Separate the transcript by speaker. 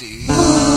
Speaker 1: Oh,